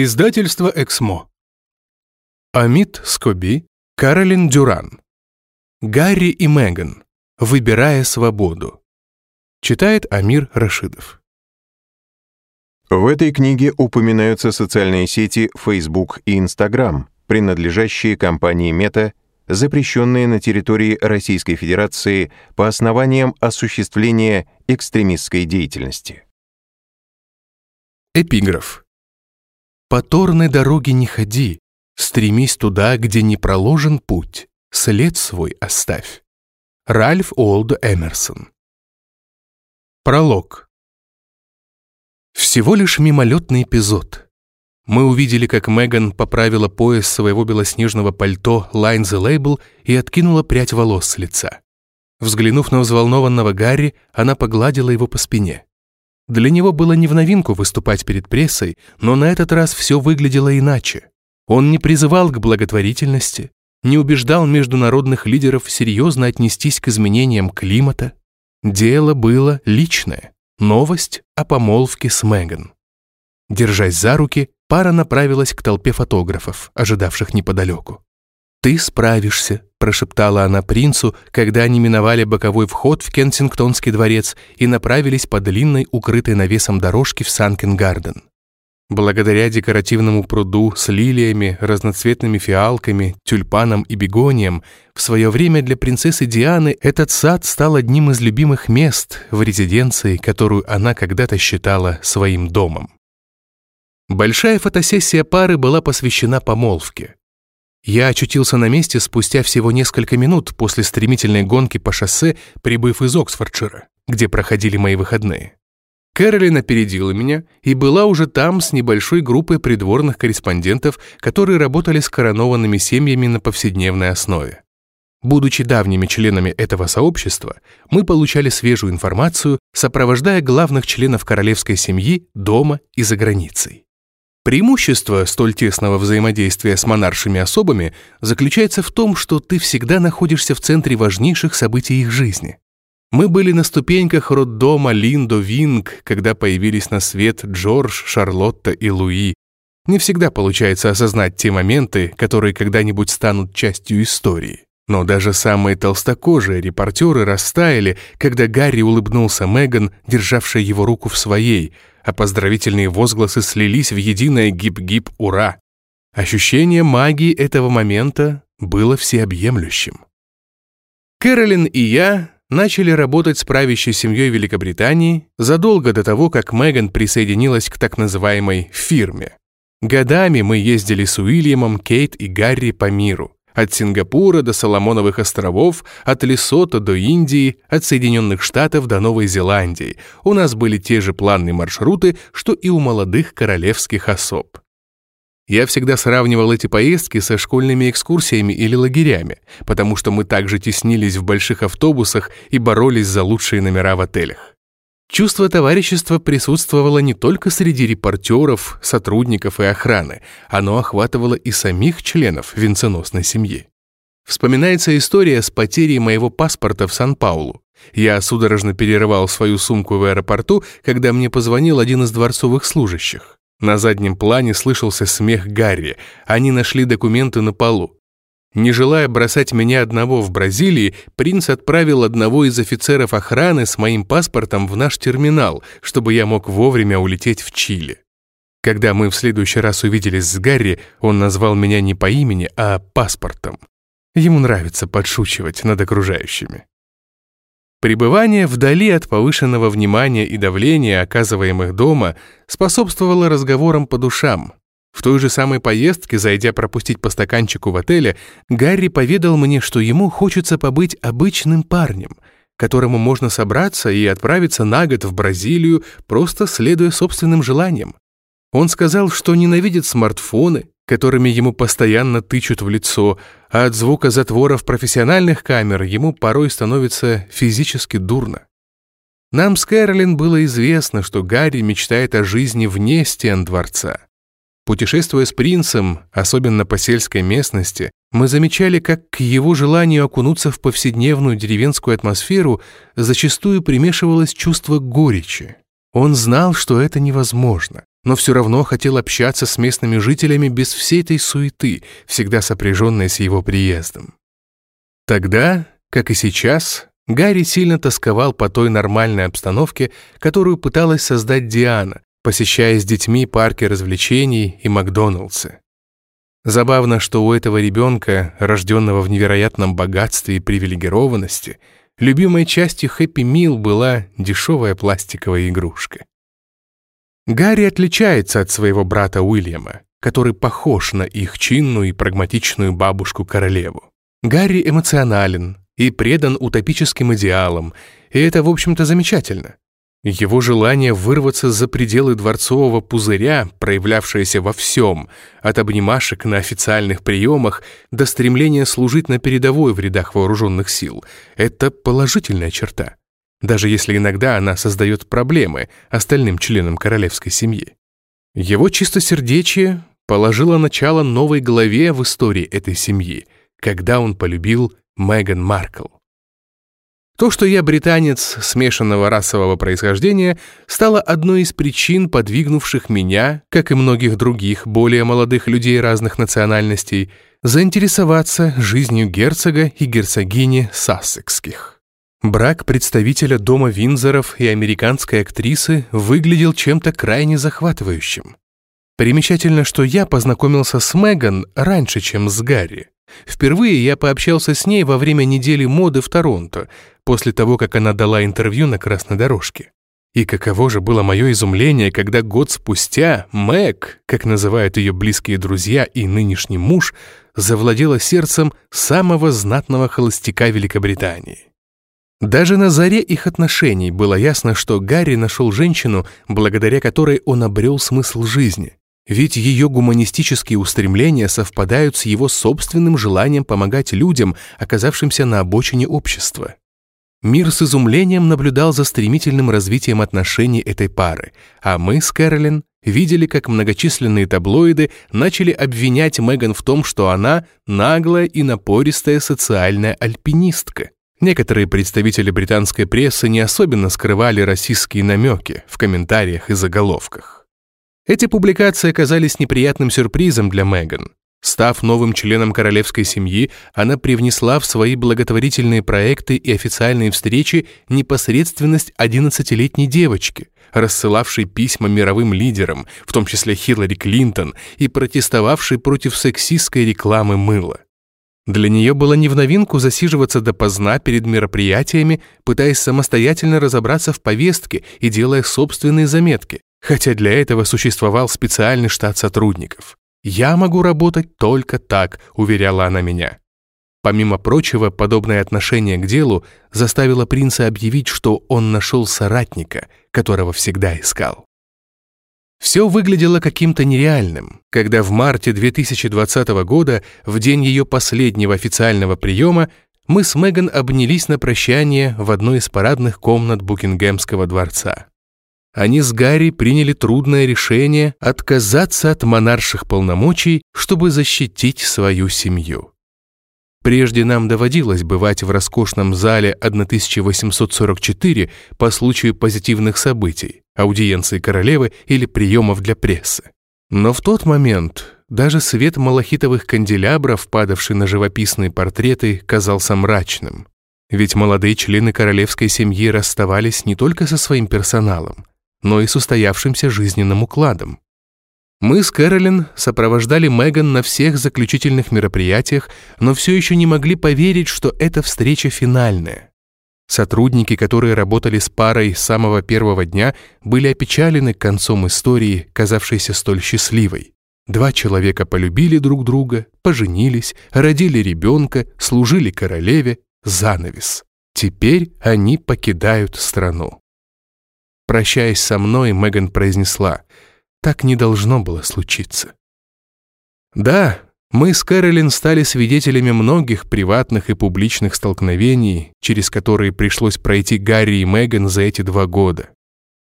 Издательство «Эксмо». Амит Скоби, Каролин Дюран. Гарри и Меган. Выбирая свободу. Читает Амир Рашидов. В этой книге упоминаются социальные сети Facebook и Instagram, принадлежащие компании Meta, запрещенные на территории Российской Федерации по основаниям осуществления экстремистской деятельности. Эпиграф. По торной дороге не ходи, стремись туда, где не проложен путь, след свой оставь. Ральф Олд Эмерсон. Пролог. Всего лишь мимолетный эпизод. Мы увидели, как Меган поправила пояс своего белоснежного пальто Line the Label и откинула прядь волос с лица. Взглянув на взволнованного Гарри, она погладила его по спине. Для него было не в новинку выступать перед прессой, но на этот раз все выглядело иначе. Он не призывал к благотворительности, не убеждал международных лидеров серьезно отнестись к изменениям климата. Дело было личное. Новость о помолвке с Меган. Держась за руки, пара направилась к толпе фотографов, ожидавших неподалеку. «Ты справишься», — прошептала она принцу, когда они миновали боковой вход в Кенсингтонский дворец и направились по длинной, укрытой навесом дорожке в Санкен-Гарден. Благодаря декоративному пруду с лилиями, разноцветными фиалками, тюльпаном и бегонием, в свое время для принцессы Дианы этот сад стал одним из любимых мест в резиденции, которую она когда-то считала своим домом. Большая фотосессия пары была посвящена помолвке. Я очутился на месте спустя всего несколько минут после стремительной гонки по шоссе, прибыв из Оксфордшира, где проходили мои выходные. Кэролин опередила меня и была уже там с небольшой группой придворных корреспондентов, которые работали с коронованными семьями на повседневной основе. Будучи давними членами этого сообщества, мы получали свежую информацию, сопровождая главных членов королевской семьи дома и за границей. Преимущество столь тесного взаимодействия с монаршими особами заключается в том, что ты всегда находишься в центре важнейших событий их жизни. Мы были на ступеньках роддома Линдо Винг, когда появились на свет Джордж, Шарлотта и Луи. Не всегда получается осознать те моменты, которые когда-нибудь станут частью истории. Но даже самые толстокожие репортеры растаяли, когда Гарри улыбнулся Меган, державшей его руку в своей, а поздравительные возгласы слились в единое гип-гип «Ура!». Ощущение магии этого момента было всеобъемлющим. Кэролин и я начали работать с правящей семьей Великобритании задолго до того, как Меган присоединилась к так называемой «фирме». Годами мы ездили с Уильямом, Кейт и Гарри по миру. От Сингапура до Соломоновых островов, от Лесота до Индии, от Соединенных Штатов до Новой Зеландии. У нас были те же планные маршруты, что и у молодых королевских особ. Я всегда сравнивал эти поездки со школьными экскурсиями или лагерями, потому что мы также теснились в больших автобусах и боролись за лучшие номера в отелях. Чувство товарищества присутствовало не только среди репортеров, сотрудников и охраны, оно охватывало и самих членов венценосной семьи. Вспоминается история с потерей моего паспорта в Сан-Паулу. Я судорожно перерывал свою сумку в аэропорту, когда мне позвонил один из дворцовых служащих. На заднем плане слышался смех Гарри. Они нашли документы на полу. Не желая бросать меня одного в Бразилии, принц отправил одного из офицеров охраны с моим паспортом в наш терминал, чтобы я мог вовремя улететь в Чили. Когда мы в следующий раз увиделись с Гарри, он назвал меня не по имени, а паспортом. Ему нравится подшучивать над окружающими. Пребывание вдали от повышенного внимания и давления, оказываемых дома, способствовало разговорам по душам, в той же самой поездке, зайдя пропустить по стаканчику в отеле, Гарри поведал мне, что ему хочется побыть обычным парнем, которому можно собраться и отправиться на год в Бразилию, просто следуя собственным желаниям. Он сказал, что ненавидит смартфоны, которыми ему постоянно тычут в лицо, а от звука затворов профессиональных камер ему порой становится физически дурно. Нам с Кэролин было известно, что Гарри мечтает о жизни вне стен дворца. Путешествуя с принцем, особенно по сельской местности, мы замечали, как к его желанию окунуться в повседневную деревенскую атмосферу зачастую примешивалось чувство горечи. Он знал, что это невозможно, но все равно хотел общаться с местными жителями без всей этой суеты, всегда сопряженной с его приездом. Тогда, как и сейчас, Гарри сильно тосковал по той нормальной обстановке, которую пыталась создать Диана, посещая с детьми парки развлечений и Макдоналдсы. Забавно, что у этого ребенка, рожденного в невероятном богатстве и привилегированности, любимой частью Хэппи Мил была дешевая пластиковая игрушка. Гарри отличается от своего брата Уильяма, который похож на их чинную и прагматичную бабушку-королеву. Гарри эмоционален и предан утопическим идеалам, и это, в общем-то, замечательно. Его желание вырваться за пределы дворцового пузыря, проявлявшееся во всем, от обнимашек на официальных приемах до стремления служить на передовой в рядах вооруженных сил, это положительная черта даже если иногда она создает проблемы остальным членам королевской семьи. Его чистосердечие положило начало новой главе в истории этой семьи, когда он полюбил Меган Маркл. То, что я британец смешанного расового происхождения, стало одной из причин, подвигнувших меня, как и многих других более молодых людей разных национальностей, заинтересоваться жизнью герцога и герцогини Сассекских. Брак представителя дома Винзоров и американской актрисы выглядел чем-то крайне захватывающим. Примечательно, что я познакомился с Меган раньше, чем с Гарри. Впервые я пообщался с ней во время недели моды в Торонто, после того, как она дала интервью на красной дорожке. И каково же было мое изумление, когда год спустя Мэг, как называют ее близкие друзья и нынешний муж, завладела сердцем самого знатного холостяка Великобритании. Даже на заре их отношений было ясно, что Гарри нашел женщину, благодаря которой он обрел смысл жизни. Ведь ее гуманистические устремления совпадают с его собственным желанием помогать людям, оказавшимся на обочине общества. Мир с изумлением наблюдал за стремительным развитием отношений этой пары, а мы с Кэролин видели, как многочисленные таблоиды начали обвинять Меган в том, что она наглая и напористая социальная альпинистка. Некоторые представители британской прессы не особенно скрывали расистские намеки в комментариях и заголовках. Эти публикации оказались неприятным сюрпризом для Меган. Став новым членом королевской семьи, она привнесла в свои благотворительные проекты и официальные встречи непосредственность 11-летней девочки, рассылавшей письма мировым лидерам, в том числе Хиллари Клинтон, и протестовавшей против сексистской рекламы мыла. Для нее было не в новинку засиживаться допоздна перед мероприятиями, пытаясь самостоятельно разобраться в повестке и делая собственные заметки, хотя для этого существовал специальный штат сотрудников. «Я могу работать только так», — уверяла она меня. Помимо прочего, подобное отношение к делу заставило принца объявить, что он нашел соратника, которого всегда искал. Все выглядело каким-то нереальным, когда в марте 2020 года, в день ее последнего официального приема, мы с Меган обнялись на прощание в одной из парадных комнат Букингемского дворца. Они с Гарри приняли трудное решение отказаться от монарших полномочий, чтобы защитить свою семью. Прежде нам доводилось бывать в роскошном зале 1844 по случаю позитивных событий, аудиенции королевы или приемов для прессы. Но в тот момент даже свет малахитовых канделябров, падавший на живописные портреты, казался мрачным. Ведь молодые члены королевской семьи расставались не только со своим персоналом, но и с устоявшимся жизненным укладом. Мы с Кэролин сопровождали Меган на всех заключительных мероприятиях, но все еще не могли поверить, что эта встреча финальная. Сотрудники, которые работали с парой с самого первого дня, были опечалены концом истории, казавшейся столь счастливой. Два человека полюбили друг друга, поженились, родили ребенка, служили королеве, занавес. Теперь они покидают страну. Прощаясь со мной, Меган произнесла — так не должно было случиться. Да, мы с Кэролин стали свидетелями многих приватных и публичных столкновений, через которые пришлось пройти Гарри и Меган за эти два года.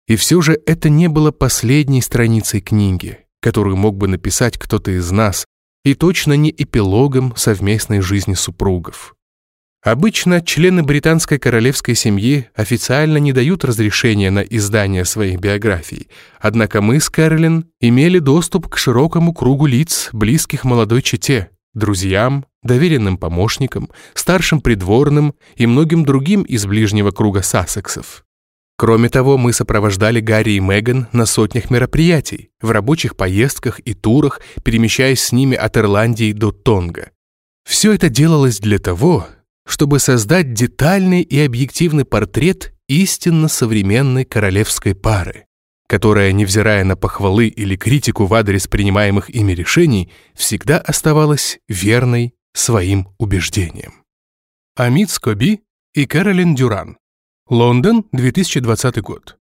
И все же это не было последней страницей книги, которую мог бы написать кто-то из нас, и точно не эпилогом совместной жизни супругов. Обычно члены британской королевской семьи официально не дают разрешения на издание своих биографий, однако мы с Кэролин имели доступ к широкому кругу лиц, близких молодой чете, друзьям, доверенным помощникам, старшим придворным и многим другим из ближнего круга Сассексов. Кроме того, мы сопровождали Гарри и Меган на сотнях мероприятий, в рабочих поездках и турах, перемещаясь с ними от Ирландии до Тонга. Все это делалось для того, чтобы создать детальный и объективный портрет истинно современной королевской пары, которая, невзирая на похвалы или критику в адрес принимаемых ими решений, всегда оставалась верной своим убеждениям. Амит Скоби и Кэролин Дюран. Лондон, 2020 год.